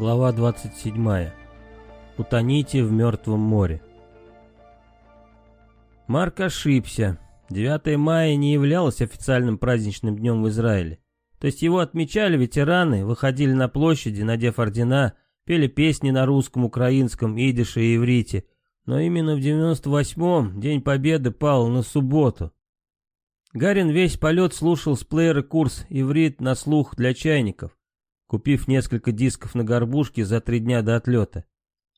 Глава 27. Утоните в мертвом море. Марк ошибся. 9 мая не являлось официальным праздничным днем в Израиле. То есть его отмечали ветераны, выходили на площади, надев ордена, пели песни на русском, украинском, идише и иврите. Но именно в 98-м День Победы пал на субботу. Гарин весь полет слушал с плеера курс иврит на слух для чайников купив несколько дисков на горбушке за три дня до отлета.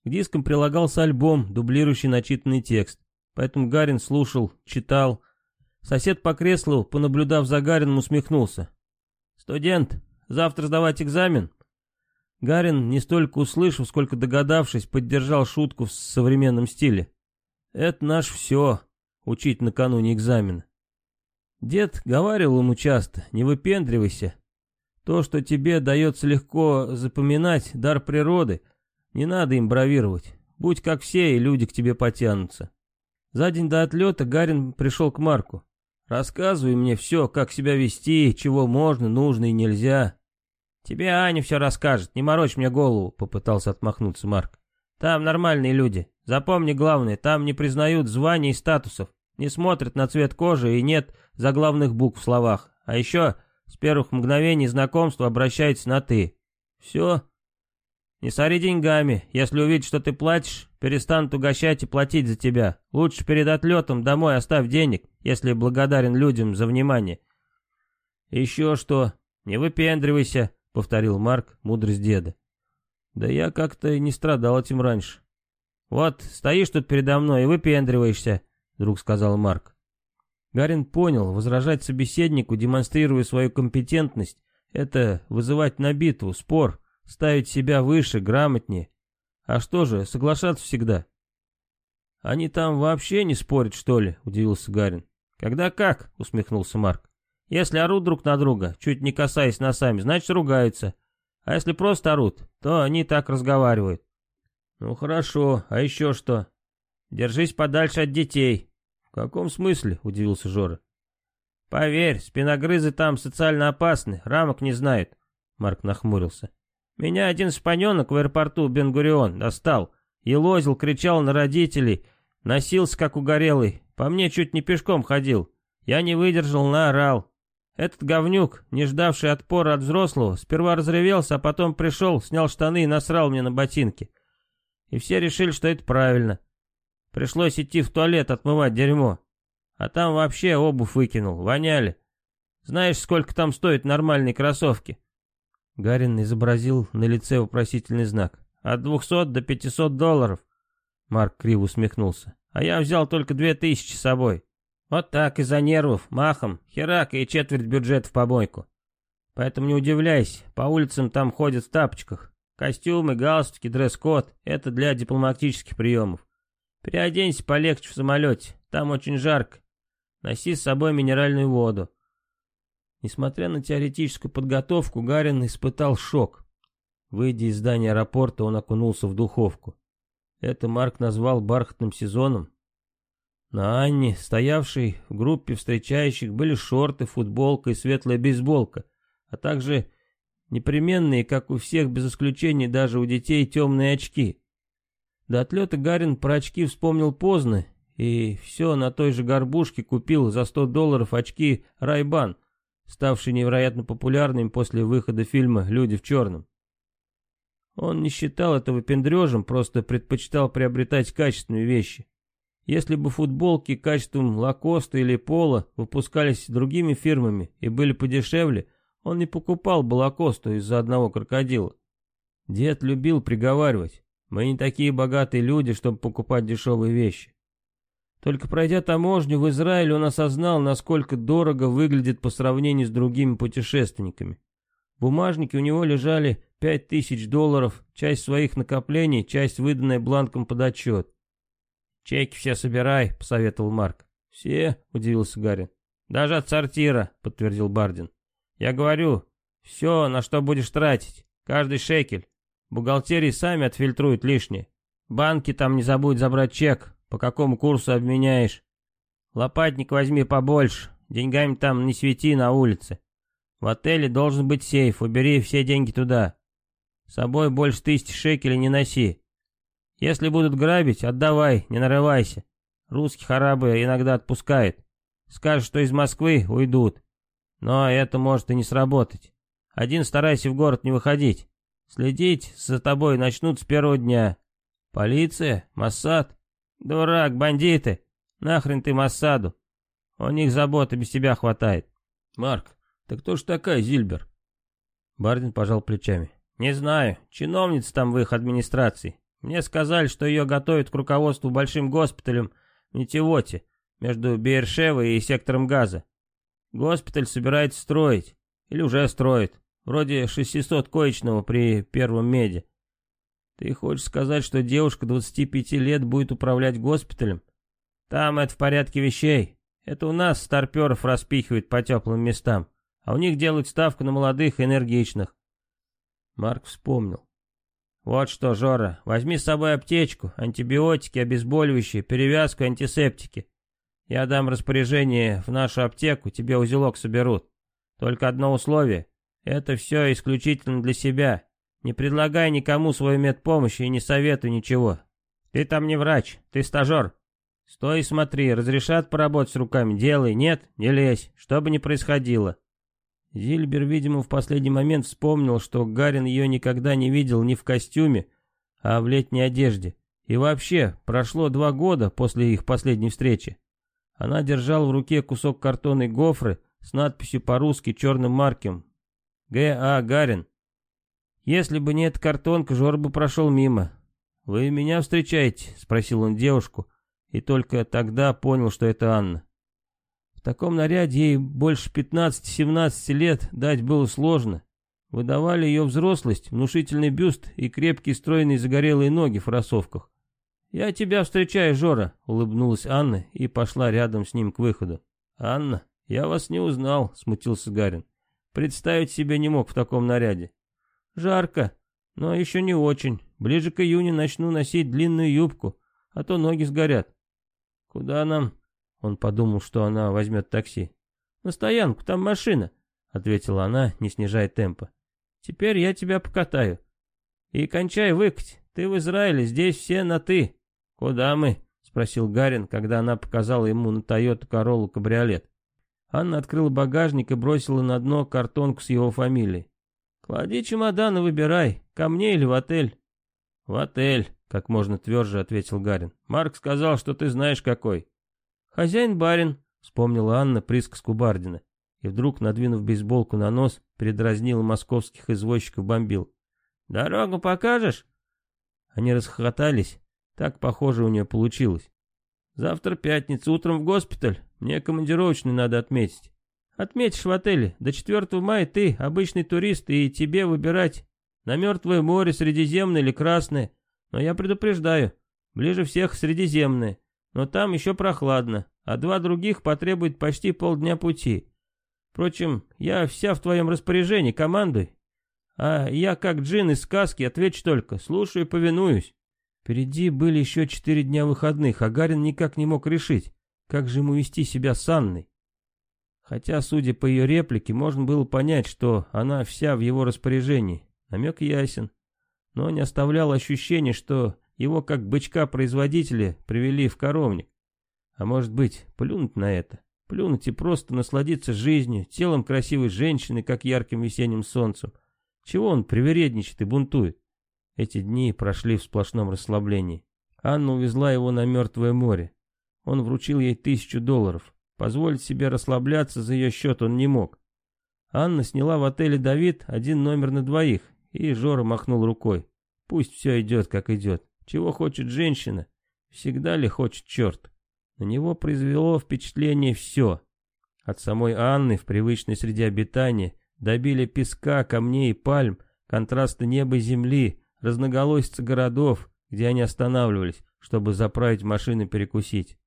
К дискам прилагался альбом, дублирующий начитанный текст, поэтому Гарин слушал, читал. Сосед по креслу, понаблюдав за Гарином, усмехнулся. «Студент, завтра сдавать экзамен?» Гарин, не столько услышав, сколько догадавшись, поддержал шутку в современном стиле. «Это наш все, учить накануне экзамена». Дед говаривал ему часто, не выпендривайся, то, что тебе дается легко запоминать, дар природы, не надо им бравировать. Будь как все, и люди к тебе потянутся. За день до отлета Гарин пришел к Марку. «Рассказывай мне все, как себя вести, чего можно, нужно и нельзя». «Тебе Аня все расскажет, не морочь мне голову», — попытался отмахнуться Марк. «Там нормальные люди. Запомни главное, там не признают званий и статусов, не смотрят на цвет кожи и нет заглавных букв в словах. А еще с первых мгновений знакомства обращается на «ты». Все. Не сори деньгами. Если увидят, что ты платишь, перестанут угощать и платить за тебя. Лучше перед отлетом домой оставь денег, если благодарен людям за внимание. Еще что. Не выпендривайся, повторил Марк, мудрость деда. Да я как-то не страдал этим раньше. Вот, стоишь тут передо мной и выпендриваешься, вдруг сказал Марк. Гарин понял, возражать собеседнику, демонстрируя свою компетентность, это вызывать на битву, спор, ставить себя выше, грамотнее. А что же, соглашаться всегда? Они там вообще не спорят, что ли? Удивился Гарин. Когда как? Усмехнулся Марк. Если орут друг на друга, чуть не касаясь носами, значит ругаются. А если просто орут, то они так разговаривают. Ну хорошо, а еще что? Держись подальше от детей, «В каком смысле?» — удивился Жора. «Поверь, спиногрызы там социально опасны, рамок не знают», — Марк нахмурился. «Меня один шпаненок в аэропорту Бенгурион достал, елозил, кричал на родителей, носился как угорелый, по мне чуть не пешком ходил. Я не выдержал, наорал. Этот говнюк, не ждавший отпора от взрослого, сперва разревелся, а потом пришел, снял штаны и насрал мне на ботинки. И все решили, что это правильно. Пришлось идти в туалет отмывать дерьмо. А там вообще обувь выкинул, воняли. Знаешь, сколько там стоят нормальные кроссовки?» Гарин изобразил на лице вопросительный знак. «От двухсот до пятисот долларов». Марк криво усмехнулся. «А я взял только две тысячи с собой. Вот так, из-за нервов, махом, херак и четверть бюджета в помойку. Поэтому не удивляйся, по улицам там ходят в тапочках. Костюмы, галстуки, дресс-код — это для дипломатических приемов. Переоденься полегче в самолете, там очень жарко. Носи с собой минеральную воду. Несмотря на теоретическую подготовку, Гарин испытал шок. Выйдя из здания аэропорта, он окунулся в духовку. Это Марк назвал бархатным сезоном. На Анне, стоявшей в группе встречающих, были шорты, футболка и светлая бейсболка, а также непременные, как у всех, без исключения даже у детей, темные очки. До отлета Гарин про очки вспомнил поздно, и все на той же горбушке купил за 100 долларов очки Райбан, ставшие невероятно популярными после выхода фильма «Люди в черном». Он не считал этого пендрежем, просто предпочитал приобретать качественные вещи. Если бы футболки качеством Лакоста или Пола выпускались другими фирмами и были подешевле, он не покупал бы Лакосту из-за одного крокодила. Дед любил приговаривать. Мы не такие богатые люди, чтобы покупать дешевые вещи. Только пройдя таможню в Израиле, он осознал, насколько дорого выглядит по сравнению с другими путешественниками. В бумажнике у него лежали пять тысяч долларов, часть своих накоплений, часть выданная бланком под отчет. «Чеки все собирай», — посоветовал Марк. «Все?» — удивился Гарри. «Даже от сортира», — подтвердил Бардин. «Я говорю, все, на что будешь тратить, каждый шекель. Бухгалтерии сами отфильтруют лишнее. Банки там не забудь забрать чек, по какому курсу обменяешь. Лопатник возьми побольше, деньгами там не свети на улице. В отеле должен быть сейф, убери все деньги туда. С собой больше тысячи шекелей не носи. Если будут грабить, отдавай, не нарывайся. Русских арабы иногда отпускают. Скажут, что из Москвы уйдут. Но это может и не сработать. Один старайся в город не выходить. Следить за тобой начнут с первого дня. Полиция? Моссад? Дурак, бандиты. Нахрен ты Моссаду? У них заботы без тебя хватает. Марк, так кто ж такая Зильбер? Бардин пожал плечами. Не знаю, чиновница там в их администрации. Мне сказали, что ее готовят к руководству большим госпиталем в Нитевоте, между Бершевой и сектором газа. Госпиталь собирается строить, или уже строит, вроде 600-коечного при первом меде. Ты хочешь сказать, что девушка 25 лет будет управлять госпиталем? Там это в порядке вещей. Это у нас старперов распихивают по теплым местам, а у них делают ставку на молодых энергичных. Марк вспомнил. Вот что, Жора, возьми с собой аптечку, антибиотики, обезболивающие, перевязку, антисептики. Я дам распоряжение в нашу аптеку, тебе узелок соберут. Только одно условие. Это все исключительно для себя. Не предлагай никому свою медпомощь и не советуй ничего. Ты там не врач, ты стажер. Стой и смотри, разрешат поработать с руками, делай, нет, не лезь, что бы ни происходило. Зильбер, видимо, в последний момент вспомнил, что Гарин ее никогда не видел ни в костюме, а в летней одежде. И вообще, прошло два года после их последней встречи. Она держала в руке кусок картонной гофры с надписью по-русски черным маркем «Г. А. Гарин». Если бы не эта картонка, Жор бы прошел мимо. «Вы меня встречаете?» — спросил он девушку, и только тогда понял, что это Анна. В таком наряде ей больше 15-17 лет дать было сложно. Выдавали ее взрослость, внушительный бюст и крепкие стройные загорелые ноги в кроссовках. «Я тебя встречаю, Жора», — улыбнулась Анна и пошла рядом с ним к выходу. «Анна, я вас не узнал», — смутился Гарин. «Представить себе не мог в таком наряде». «Жарко, но еще не очень. Ближе к июню начну носить длинную юбку, а то ноги сгорят». «Куда нам?» — он подумал, что она возьмет такси. «На стоянку, там машина», — ответила она, не снижая темпа. «Теперь я тебя покатаю. И кончай выкать, ты в Израиле, здесь все на «ты». «Куда мы?» — спросил Гарин, когда она показала ему на Тойоту Короллу кабриолет. Анна открыла багажник и бросила на дно картонку с его фамилией. «Клади чемодан и выбирай, ко мне или в отель?» «В отель», — как можно тверже ответил Гарин. «Марк сказал, что ты знаешь какой». «Хозяин-барин», — вспомнила Анна присказку Бардина. И вдруг, надвинув бейсболку на нос, передразнила московских извозчиков-бомбил. «Дорогу покажешь?» Они расхохотались, так, похоже, у нее получилось. Завтра пятница, утром в госпиталь. Мне командировочный надо отметить. Отметишь в отеле. До 4 мая ты обычный турист, и тебе выбирать на Мертвое море, Средиземное или Красное. Но я предупреждаю, ближе всех Средиземное. Но там еще прохладно, а два других потребует почти полдня пути. Впрочем, я вся в твоем распоряжении, командуй. А я как джин из сказки, отвечу только, слушаю и повинуюсь. Впереди были еще четыре дня выходных, а Гарин никак не мог решить, как же ему вести себя с Анной. Хотя, судя по ее реплике, можно было понять, что она вся в его распоряжении. Намек ясен, но не оставлял ощущения, что его как бычка-производителя привели в коровник. А может быть, плюнуть на это, плюнуть и просто насладиться жизнью, телом красивой женщины, как ярким весенним солнцем. Чего он привередничает и бунтует? Эти дни прошли в сплошном расслаблении. Анна увезла его на Мертвое море. Он вручил ей тысячу долларов. Позволить себе расслабляться за ее счет он не мог. Анна сняла в отеле «Давид» один номер на двоих, и Жора махнул рукой. Пусть все идет, как идет. Чего хочет женщина? Всегда ли хочет черт? На него произвело впечатление все. От самой Анны в привычной среде обитания добили песка, камней и пальм, контраста неба и земли, разноголосица городов, где они останавливались, чтобы заправить машины перекусить.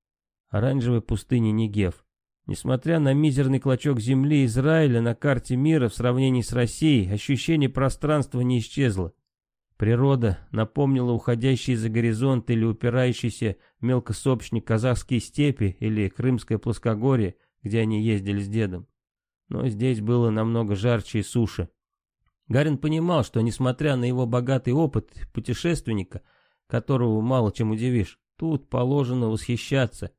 Оранжевой пустыни Негев. Несмотря на мизерный клочок земли Израиля на карте мира в сравнении с Россией, ощущение пространства не исчезло. Природа напомнила уходящие за горизонт или упирающийся в мелкособщник казахские степи или крымское плоскогорье, где они ездили с дедом. Но здесь было намного жарче и суше. Гарин понимал, что несмотря на его богатый опыт путешественника, которого мало чем удивишь, тут положено восхищаться,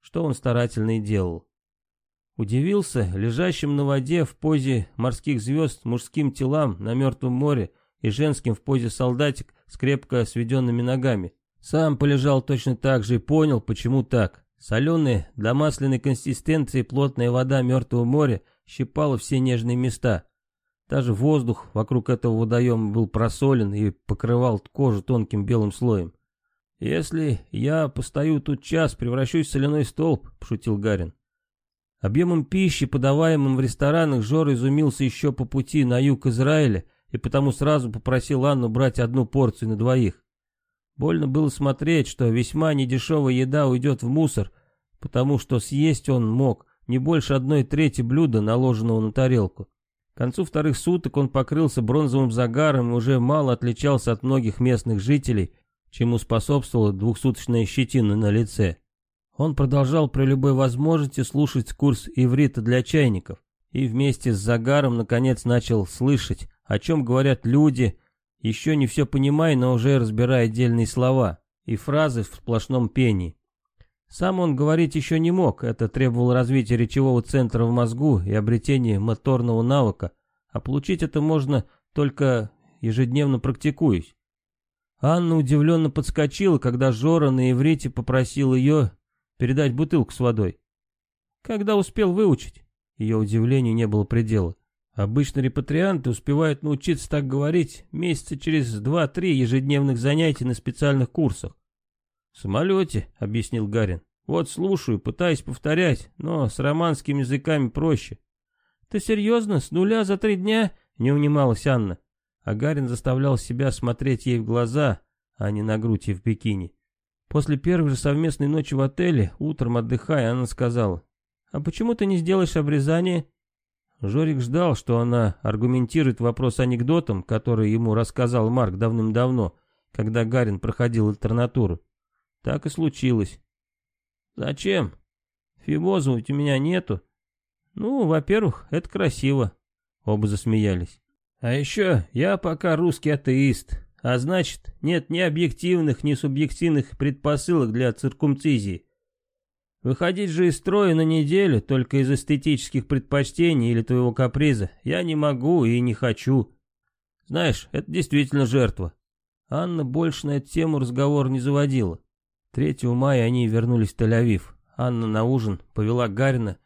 что он старательно и делал. Удивился лежащим на воде в позе морских звезд мужским телам на мертвом море и женским в позе солдатик с крепко сведенными ногами. Сам полежал точно так же и понял, почему так. Соленая, до масляной консистенции плотная вода мертвого моря щипала все нежные места. Даже воздух вокруг этого водоема был просолен и покрывал кожу тонким белым слоем. «Если я постою тут час, превращусь в соляной столб», — пошутил Гарин. Объемом пищи, подаваемым в ресторанах, Жора изумился еще по пути на юг Израиля и потому сразу попросил Анну брать одну порцию на двоих. Больно было смотреть, что весьма недешевая еда уйдет в мусор, потому что съесть он мог не больше одной трети блюда, наложенного на тарелку. К концу вторых суток он покрылся бронзовым загаром и уже мало отличался от многих местных жителей, чему способствовала двухсуточная щетина на лице. Он продолжал при любой возможности слушать курс иврита для чайников и вместе с загаром наконец начал слышать, о чем говорят люди, еще не все понимая, но уже разбирая отдельные слова и фразы в сплошном пении. Сам он говорить еще не мог, это требовало развития речевого центра в мозгу и обретения моторного навыка, а получить это можно только ежедневно практикуясь. Анна удивленно подскочила, когда Жора на иврите попросил ее передать бутылку с водой. Когда успел выучить? Ее удивлению не было предела. Обычно репатрианты успевают научиться так говорить месяца через два-три ежедневных занятий на специальных курсах. «В самолете», — объяснил Гарин. «Вот слушаю, пытаюсь повторять, но с романскими языками проще». «Ты серьезно? С нуля за три дня?» — не унималась Анна. А Гарин заставлял себя смотреть ей в глаза, а не на грудь и в бикини. После первой же совместной ночи в отеле, утром отдыхая, она сказала, «А почему ты не сделаешь обрезание?» Жорик ждал, что она аргументирует вопрос анекдотом, который ему рассказал Марк давным-давно, когда Гарин проходил альтернатуру. Так и случилось. «Зачем? Фибоза у меня нету». «Ну, во-первых, это красиво». Оба засмеялись. «А еще я пока русский атеист. А значит, нет ни объективных, ни субъективных предпосылок для циркумцизии. Выходить же из строя на неделю только из эстетических предпочтений или твоего каприза я не могу и не хочу. Знаешь, это действительно жертва. Анна больше на эту тему разговор не заводила. 3 мая они вернулись в Тель-Авив. Анна на ужин повела Гарина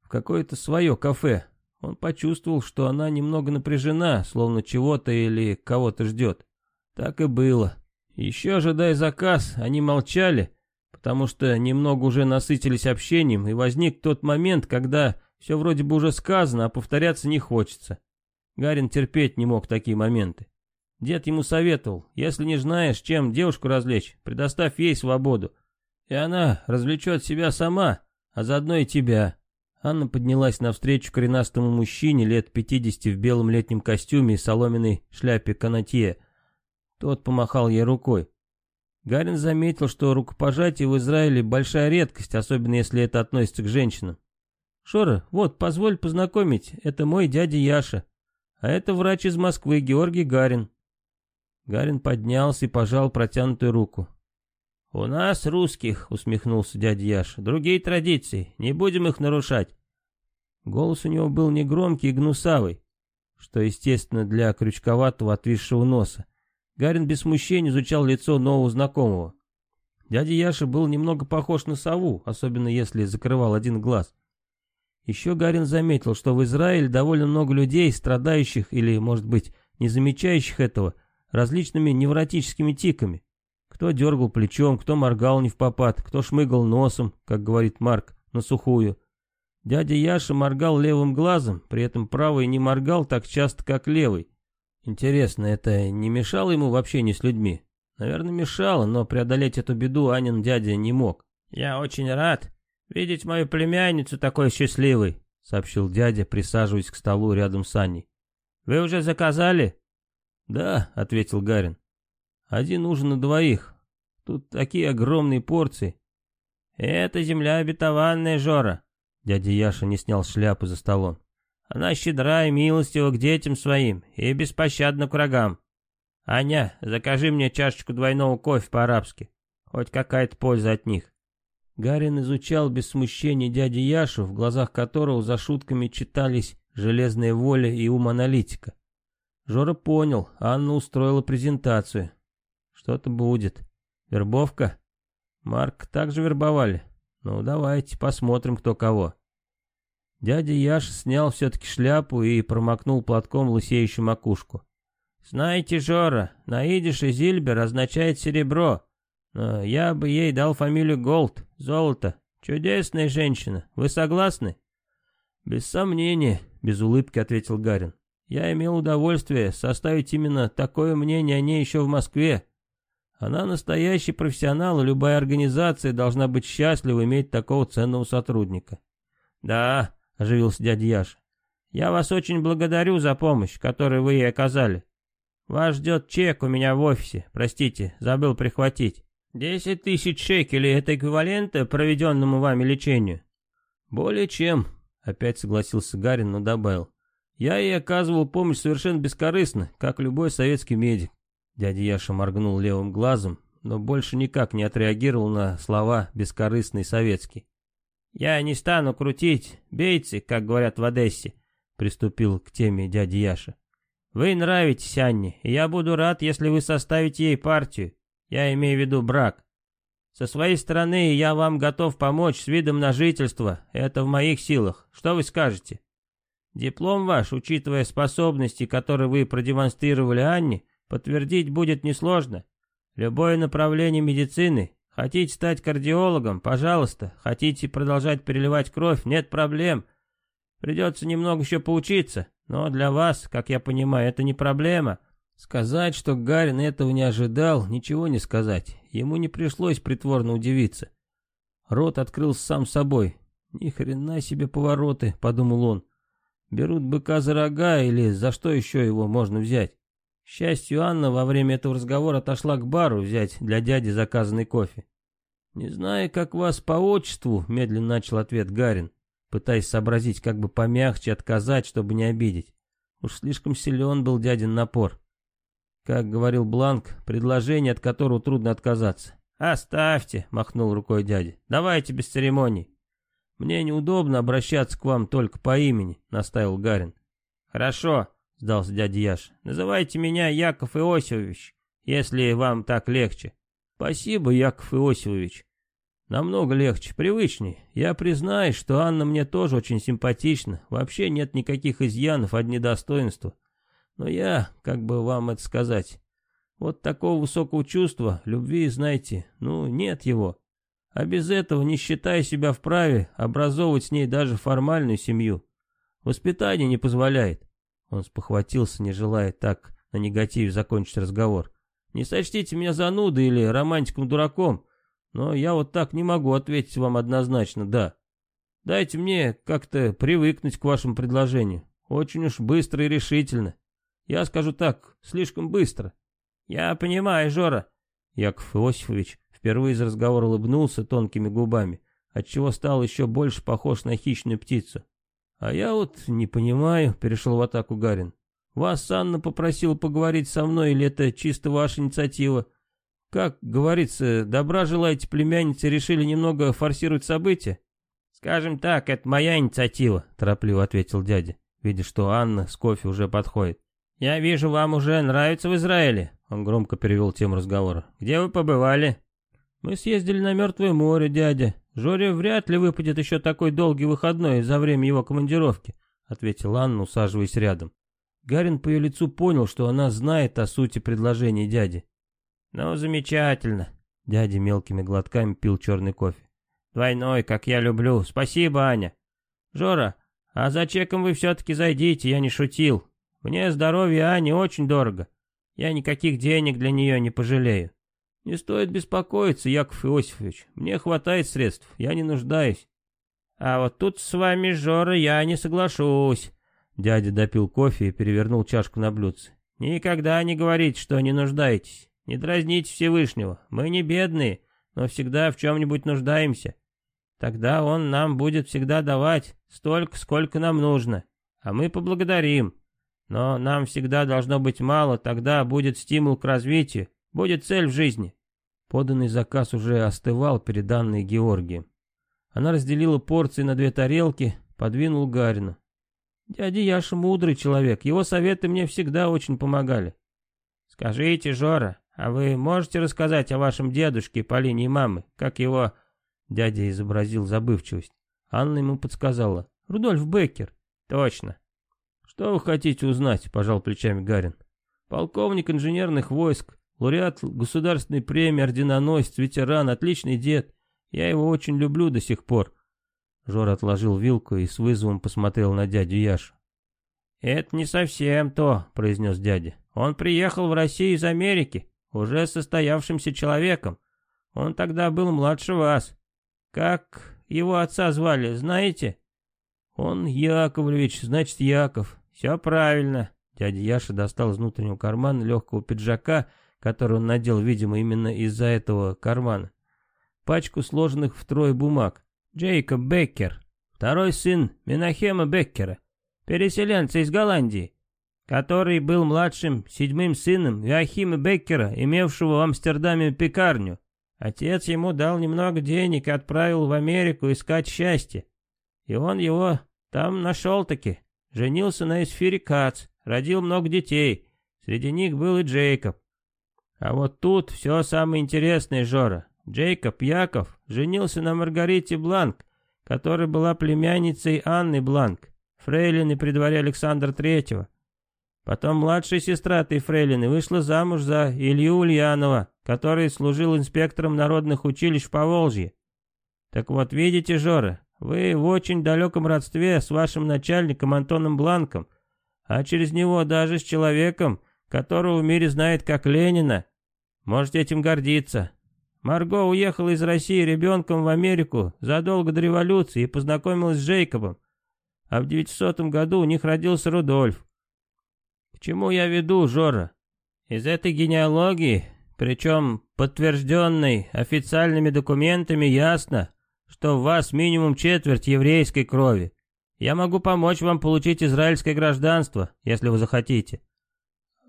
в какое-то свое кафе. Он почувствовал, что она немного напряжена, словно чего-то или кого-то ждет. Так и было. Еще ожидая заказ, они молчали, потому что немного уже насытились общением, и возник тот момент, когда все вроде бы уже сказано, а повторяться не хочется. Гарин терпеть не мог такие моменты. Дед ему советовал, если не знаешь, чем девушку развлечь, предоставь ей свободу. И она развлечет себя сама, а заодно и тебя. Анна поднялась навстречу коренастому мужчине лет 50 в белом летнем костюме и соломенной шляпе канатье, тот помахал ей рукой. Гарин заметил, что рукопожатие в Израиле большая редкость, особенно если это относится к женщинам. «Шора, вот, позволь познакомить, это мой дядя Яша, а это врач из Москвы, Георгий Гарин». Гарин поднялся и пожал протянутую руку. «У нас, русских», — усмехнулся дядя Яша, — «другие традиции, не будем их нарушать». Голос у него был негромкий и гнусавый, что естественно для крючковатого отвисшего носа. Гарин без смущения изучал лицо нового знакомого. Дядя Яша был немного похож на сову, особенно если закрывал один глаз. Еще Гарин заметил, что в Израиле довольно много людей, страдающих или, может быть, не замечающих этого, различными невротическими тиками. Кто дергал плечом, кто моргал не в попад, кто шмыгал носом, как говорит Марк, на сухую. Дядя Яша моргал левым глазом, при этом правый не моргал так часто, как левый. Интересно, это не мешало ему в общении с людьми? Наверное, мешало, но преодолеть эту беду Анин дядя не мог. «Я очень рад видеть мою племянницу такой счастливой», — сообщил дядя, присаживаясь к столу рядом с Аней. «Вы уже заказали?» «Да», — ответил Гарин. «Один ужин на двоих. Тут такие огромные порции». «Это земля обетованная, Жора», — дядя Яша не снял шляпы за столом. Она щедра и милостива к детям своим и беспощадна к врагам. Аня, закажи мне чашечку двойного кофе по-арабски. Хоть какая-то польза от них. Гарин изучал без смущения дяди Яшу, в глазах которого за шутками читались железная воля и ум аналитика. Жора понял, Анна устроила презентацию. Что-то будет. Вербовка? Марк также вербовали? Ну, давайте посмотрим, кто кого. Дядя Яша снял все-таки шляпу и промокнул платком лысеющую макушку. «Знаете, Жора, на идише Зильбер означает серебро. Но я бы ей дал фамилию Голд, золото. Чудесная женщина. Вы согласны?» «Без сомнения», — без улыбки ответил Гарин. «Я имел удовольствие составить именно такое мнение о ней еще в Москве. Она настоящий профессионал, и любая организация должна быть счастлива иметь такого ценного сотрудника». «Да», — оживился дядя Яша. «Я вас очень благодарю за помощь, которую вы ей оказали. Вас ждет чек у меня в офисе. Простите, забыл прихватить. Десять тысяч шекелей — это эквивалент проведенному вами лечению?» «Более чем», — опять согласился Гарин, но добавил. «Я ей оказывал помощь совершенно бескорыстно, как любой советский медик». Дядя Яша моргнул левым глазом, но больше никак не отреагировал на слова «бескорыстный советский». «Я не стану крутить, бейцы, как говорят в Одессе», — приступил к теме дяди Яша. Вы нравитесь Анне, и я буду рад, если вы составите ей партию. Я имею в виду брак. Со своей стороны я вам готов помочь с видом на жительство. Это в моих силах. Что вы скажете? Диплом ваш, учитывая способности, которые вы продемонстрировали Анне, подтвердить будет несложно. Любое направление медицины. Хотите стать кардиологом? Пожалуйста. Хотите продолжать переливать кровь? Нет проблем. Придется немного еще поучиться. Но для вас, как я понимаю, это не проблема. Сказать, что Гарин этого не ожидал, ничего не сказать. Ему не пришлось притворно удивиться. Рот открылся сам собой. Ни хрена себе повороты, подумал он. Берут быка за рога или за что еще его можно взять? Счастью, Анна во время этого разговора отошла к бару взять для дяди заказанный кофе. «Не знаю, как вас по отчеству», — медленно начал ответ Гарин пытаясь сообразить, как бы помягче отказать, чтобы не обидеть. Уж слишком силен был дядин напор. Как говорил Бланк, предложение, от которого трудно отказаться. «Оставьте», — махнул рукой дядя, — «давайте без церемоний». «Мне неудобно обращаться к вам только по имени», — настаивал Гарин. «Хорошо», — сдался дядя Яш, — «называйте меня Яков Иосифович, если вам так легче». «Спасибо, Яков Иосифович», Намного легче, привычней. Я признаюсь, что Анна мне тоже очень симпатична. Вообще нет никаких изъянов, одни достоинства. Но я, как бы вам это сказать, вот такого высокого чувства, любви, знаете, ну, нет его. А без этого, не считая себя вправе, образовывать с ней даже формальную семью. Воспитание не позволяет. Он спохватился, не желая так на негативе закончить разговор. Не сочтите меня занудой или романтиком-дураком. Но я вот так не могу ответить вам однозначно «да». Дайте мне как-то привыкнуть к вашему предложению. Очень уж быстро и решительно. Я скажу так, слишком быстро. Я понимаю, Жора. Яков Иосифович впервые из разговора улыбнулся тонкими губами, отчего стал еще больше похож на хищную птицу. А я вот не понимаю, перешел в атаку Гарин. Вас Анна попросила поговорить со мной, или это чисто ваша инициатива? Как говорится, добра желаете племяннице, решили немного форсировать события? Скажем так, это моя инициатива, торопливо ответил дядя, видя, что Анна с кофе уже подходит. Я вижу, вам уже нравится в Израиле. Он громко перевел тему разговора. Где вы побывали? Мы съездили на Мертвое море, дядя. Жоре вряд ли выпадет еще такой долгий выходной за время его командировки, ответила Анна, усаживаясь рядом. Гарин по ее лицу понял, что она знает о сути предложения дяди. «Ну, замечательно». Дядя мелкими глотками пил черный кофе. «Двойной, как я люблю. Спасибо, Аня. Жора, а за чеком вы все-таки зайдите, я не шутил. Мне здоровье Ани очень дорого. Я никаких денег для нее не пожалею. Не стоит беспокоиться, Яков Иосифович. Мне хватает средств, я не нуждаюсь. А вот тут с вами, Жора, я не соглашусь. Дядя допил кофе и перевернул чашку на блюдце. Никогда не говорите, что не нуждаетесь. Не дразните Всевышнего, мы не бедные, но всегда в чем-нибудь нуждаемся. Тогда он нам будет всегда давать столько, сколько нам нужно. а мы поблагодарим. Но нам всегда должно быть мало, тогда будет стимул к развитию, будет цель в жизни». Поданный заказ уже остывал перед Анной Георгием. Она разделила порции на две тарелки, подвинул Гарину. «Дядя Яша мудрый человек, его советы мне всегда очень помогали». «Скажите, Жора, а вы можете рассказать о вашем дедушке по линии мамы, как его...» Дядя изобразил забывчивость. Анна ему подсказала. «Рудольф Беккер». «Точно». «Что вы хотите узнать?» — пожал плечами Гарин. «Полковник инженерных войск, лауреат государственной премии, орденоносец, ветеран, отличный дед. Я его очень люблю до сих пор». Жор отложил вилку и с вызовом посмотрел на дядю Яшу. «Это не совсем то», — произнес дядя. «Он приехал в Россию из Америки, уже состоявшимся человеком. Он тогда был младше вас. Как его отца звали, знаете?» «Он Яковлевич, значит, Яков. Все правильно». Дядя Яша достал из внутреннего кармана легкого пиджака, который он надел, видимо, именно из-за этого кармана. Пачку сложенных втрое бумаг. Джейкоб Беккер, второй сын Менахема Беккера, переселенца из Голландии, который был младшим седьмым сыном Иохима Беккера, имевшего в Амстердаме пекарню. Отец ему дал немного денег и отправил в Америку искать счастье. И он его там нашел-таки. Женился на Эсфире Кац, родил много детей. Среди них был и Джейкоб. А вот тут все самое интересное, Жора. Джейкоб Яков женился на Маргарите Бланк, которая была племянницей Анны Бланк, фрейлины при дворе Александра Третьего. Потом младшая сестра этой фрейлины вышла замуж за Илью Ульянова, который служил инспектором народных училищ по Волжье. Так вот, видите, Жора, вы в очень далеком родстве с вашим начальником Антоном Бланком, а через него даже с человеком, которого в мире знает как Ленина. Можете этим гордиться. Марго уехала из России ребенком в Америку задолго до революции и познакомилась с Джейкобом. А в 900 году у них родился Рудольф. К чему я веду, Жора? Из этой генеалогии, причем подтвержденной официальными документами, ясно, что в вас минимум четверть еврейской крови. Я могу помочь вам получить израильское гражданство, если вы захотите.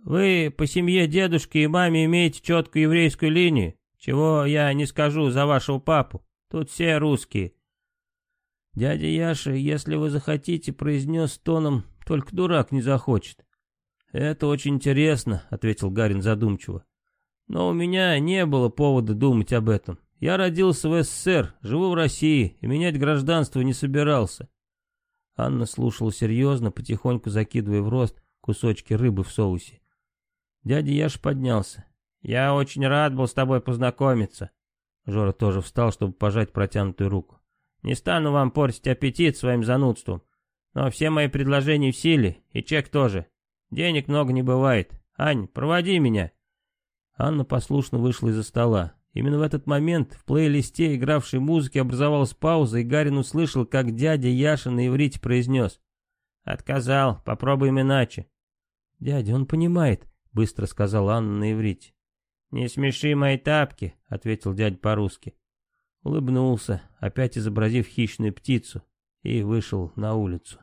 Вы по семье дедушки и маме имеете четкую еврейскую линию. Чего я не скажу за вашего папу. Тут все русские. Дядя Яша, если вы захотите, произнес тоном, только дурак не захочет. Это очень интересно, ответил Гарин задумчиво. Но у меня не было повода думать об этом. Я родился в СССР, живу в России и менять гражданство не собирался. Анна слушала серьезно, потихоньку закидывая в рост кусочки рыбы в соусе. Дядя Яш поднялся. «Я очень рад был с тобой познакомиться». Жора тоже встал, чтобы пожать протянутую руку. «Не стану вам портить аппетит своим занудством, но все мои предложения в силе, и чек тоже. Денег много не бывает. Ань, проводи меня». Анна послушно вышла из-за стола. Именно в этот момент в плейлисте игравшей музыки образовалась пауза, и Гарин услышал, как дядя Яша на иврите произнес. «Отказал, попробуем иначе». «Дядя, он понимает», — быстро сказала Анна на иврите. «Не смеши мои тапки», — ответил дядь по-русски. Улыбнулся, опять изобразив хищную птицу, и вышел на улицу.